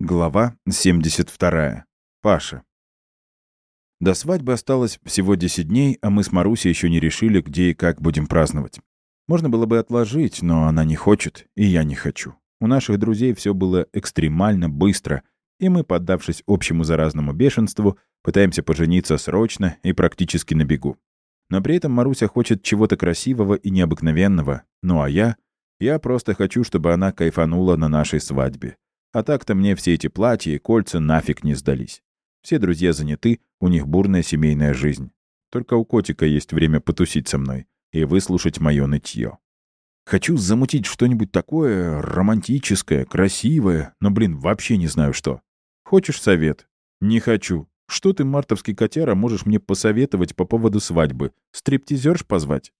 Глава 72. Паша. До свадьбы осталось всего 10 дней, а мы с Марусей еще не решили, где и как будем праздновать. Можно было бы отложить, но она не хочет, и я не хочу. У наших друзей все было экстремально быстро, и мы, поддавшись общему заразному бешенству, пытаемся пожениться срочно и практически на бегу. Но при этом Маруся хочет чего-то красивого и необыкновенного, ну а я... Я просто хочу, чтобы она кайфанула на нашей свадьбе. А так-то мне все эти платья и кольца нафиг не сдались. Все друзья заняты, у них бурная семейная жизнь. Только у котика есть время потусить со мной и выслушать мое нытье. Хочу замутить что-нибудь такое романтическое, красивое, но, блин, вообще не знаю что. Хочешь совет? Не хочу. Что ты, мартовский котяра, можешь мне посоветовать по поводу свадьбы? Стриптизерш позвать?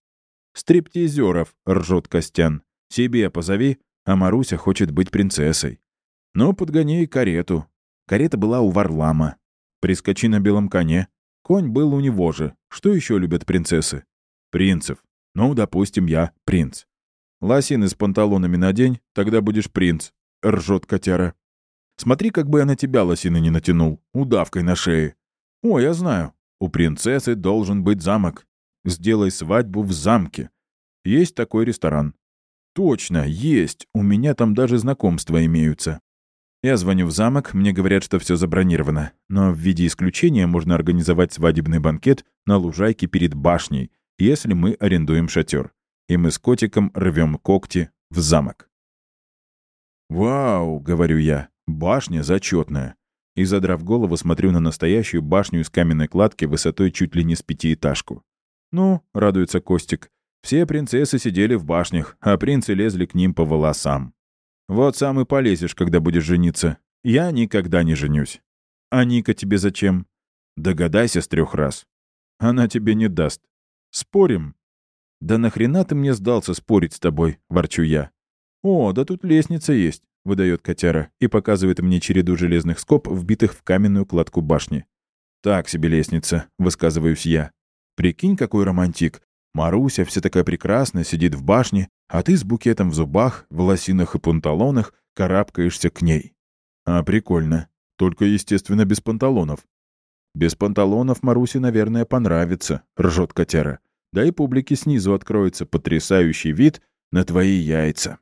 Стриптизеров, ржет Костян. Себе позови, а Маруся хочет быть принцессой. Но подгони и карету. Карета была у Варлама. Прискочи на белом коне. Конь был у него же. Что еще любят принцессы? Принцев. Ну, допустим, я принц. Лосины с панталонами надень, тогда будешь принц. Ржет котяра. Смотри, как бы я на тебя лосины не натянул. Удавкой на шее. О, я знаю. У принцессы должен быть замок. Сделай свадьбу в замке. Есть такой ресторан. Точно, есть. У меня там даже знакомства имеются. Я звоню в замок, мне говорят, что все забронировано. Но в виде исключения можно организовать свадебный банкет на лужайке перед башней, если мы арендуем шатер. И мы с котиком рвем когти в замок. «Вау!» — говорю я. «Башня зачетная!» И, задрав голову, смотрю на настоящую башню из каменной кладки высотой чуть ли не с пятиэтажку. «Ну», — радуется Костик, — «все принцессы сидели в башнях, а принцы лезли к ним по волосам». Вот сам и полезешь, когда будешь жениться. Я никогда не женюсь. А Ника тебе зачем? Догадайся с трех раз. Она тебе не даст. Спорим? Да нахрена ты мне сдался спорить с тобой, ворчу я. О, да тут лестница есть, выдает котяра и показывает мне череду железных скоб, вбитых в каменную кладку башни. Так себе лестница, высказываюсь я. Прикинь, какой романтик. Маруся, вся такая прекрасная, сидит в башне, а ты с букетом в зубах, в лосинах и панталонах карабкаешься к ней. А прикольно. Только, естественно, без панталонов. Без панталонов Марусе, наверное, понравится, ржет котяра. Да и публике снизу откроется потрясающий вид на твои яйца.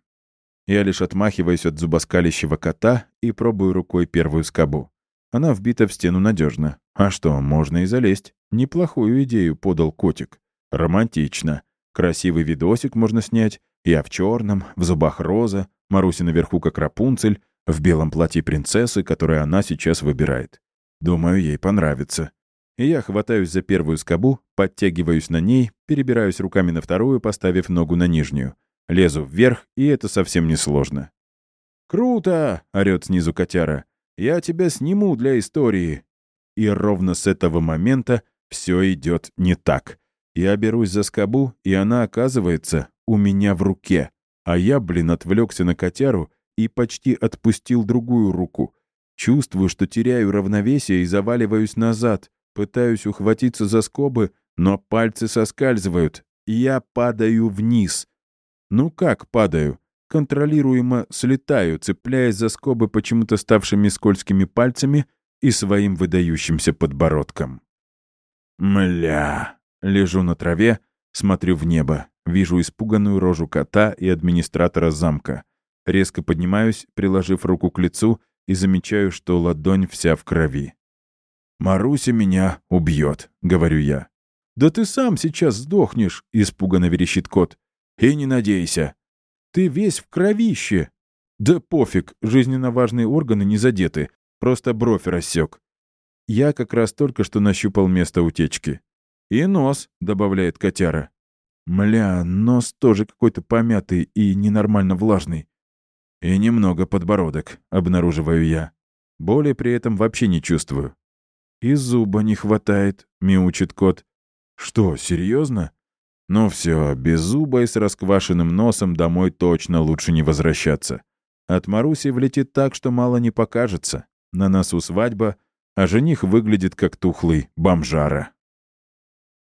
Я лишь отмахиваюсь от зубоскалящего кота и пробую рукой первую скобу. Она вбита в стену надежно. А что, можно и залезть. Неплохую идею подал котик. Романтично. Красивый видосик можно снять. Я в черном, в зубах роза, Маруся наверху как Рапунцель, в белом платье принцессы, которое она сейчас выбирает. Думаю, ей понравится. Я хватаюсь за первую скобу, подтягиваюсь на ней, перебираюсь руками на вторую, поставив ногу на нижнюю. Лезу вверх, и это совсем не сложно. «Круто!» — орёт снизу котяра. «Я тебя сниму для истории!» И ровно с этого момента все идет не так. Я берусь за скобу, и она оказывается у меня в руке. А я, блин, отвлекся на котяру и почти отпустил другую руку. Чувствую, что теряю равновесие и заваливаюсь назад. Пытаюсь ухватиться за скобы, но пальцы соскальзывают. Я падаю вниз. Ну как падаю? Контролируемо слетаю, цепляясь за скобы почему-то ставшими скользкими пальцами и своим выдающимся подбородком. «Мля!» Лежу на траве, смотрю в небо, вижу испуганную рожу кота и администратора замка. Резко поднимаюсь, приложив руку к лицу, и замечаю, что ладонь вся в крови. «Маруся меня убьет», — говорю я. «Да ты сам сейчас сдохнешь», — испуганно верещит кот. «И не надейся». «Ты весь в кровище». «Да пофиг, жизненно важные органы не задеты, просто бровь рассек». Я как раз только что нащупал место утечки. «И нос», — добавляет котяра. «Мля, нос тоже какой-то помятый и ненормально влажный». «И немного подбородок», — обнаруживаю я. Боли при этом вообще не чувствую. «И зуба не хватает», — мяучит кот. «Что, серьезно? «Ну все, без зуба и с расквашенным носом домой точно лучше не возвращаться. От Маруси влетит так, что мало не покажется. На носу свадьба, а жених выглядит как тухлый бомжара».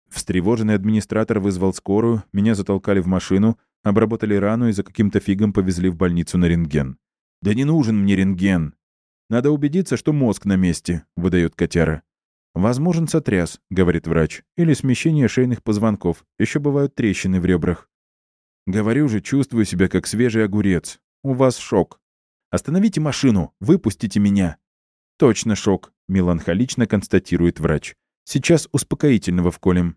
Встревоженный администратор вызвал скорую, меня затолкали в машину, обработали рану и за каким-то фигом повезли в больницу на рентген. «Да не нужен мне рентген!» «Надо убедиться, что мозг на месте», — выдает котяра. «Возможен сотряс», — говорит врач, — «или смещение шейных позвонков. Еще бывают трещины в ребрах». «Говорю же, чувствую себя как свежий огурец. У вас шок. Остановите машину, выпустите меня». «Точно шок», — меланхолично констатирует врач. Сейчас успокоительного вколем».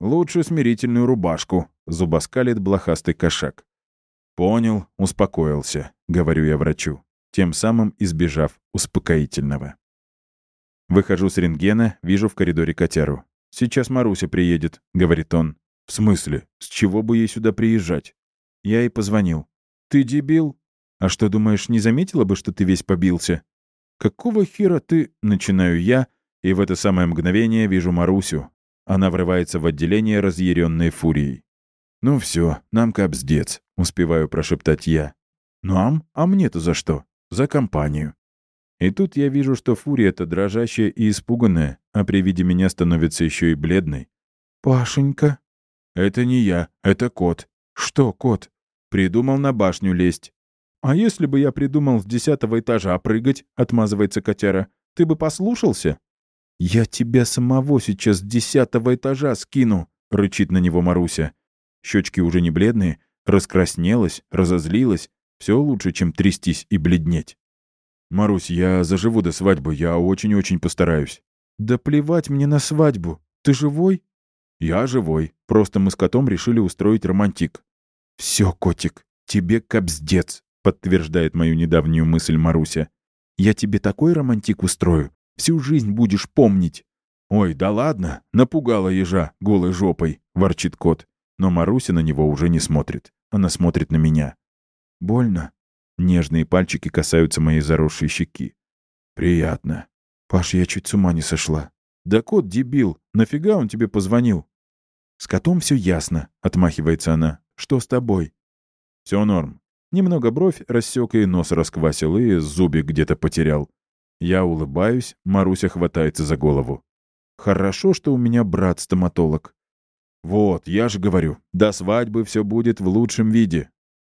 «Лучше смирительную рубашку», — зубоскалит блохастый кошак. «Понял, успокоился», — говорю я врачу, тем самым избежав успокоительного. Выхожу с рентгена, вижу в коридоре котяру. «Сейчас Маруся приедет», — говорит он. «В смысле? С чего бы ей сюда приезжать?» Я ей позвонил. «Ты дебил? А что, думаешь, не заметила бы, что ты весь побился?» «Какого хера ты?» — начинаю я, и в это самое мгновение вижу Марусю. Она врывается в отделение, разъяренной фурией. «Ну все, нам капздец», — успеваю прошептать я. «Нам? А мне-то за что? За компанию». И тут я вижу, что фурия это дрожащая и испуганная, а при виде меня становится еще и бледной. «Пашенька?» «Это не я, это кот». «Что кот?» «Придумал на башню лезть». «А если бы я придумал с десятого этажа прыгать?» — отмазывается котяра. «Ты бы послушался?» «Я тебя самого сейчас с десятого этажа скину!» — рычит на него Маруся. Щечки уже не бледные, раскраснелась, разозлилась. Все лучше, чем трястись и бледнеть. «Марусь, я заживу до свадьбы, я очень-очень постараюсь». «Да плевать мне на свадьбу. Ты живой?» «Я живой. Просто мы с котом решили устроить романтик». «Все, котик, тебе кобздец», — подтверждает мою недавнюю мысль Маруся. «Я тебе такой романтик устрою, Всю жизнь будешь помнить». «Ой, да ладно!» — напугала ежа голой жопой, — ворчит кот. Но Маруся на него уже не смотрит. Она смотрит на меня. «Больно?» Нежные пальчики касаются моей заросшей щеки. «Приятно. Паш, я чуть с ума не сошла». «Да кот дебил! Нафига он тебе позвонил?» «С котом все ясно», — отмахивается она. «Что с тобой?» «Все норм. Немного бровь рассек и нос расквасил, и зубик где-то потерял. Я улыбаюсь, Маруся хватается за голову. «Хорошо, что у меня брат стоматолог». «Вот, я же говорю, до свадьбы все будет в лучшем виде.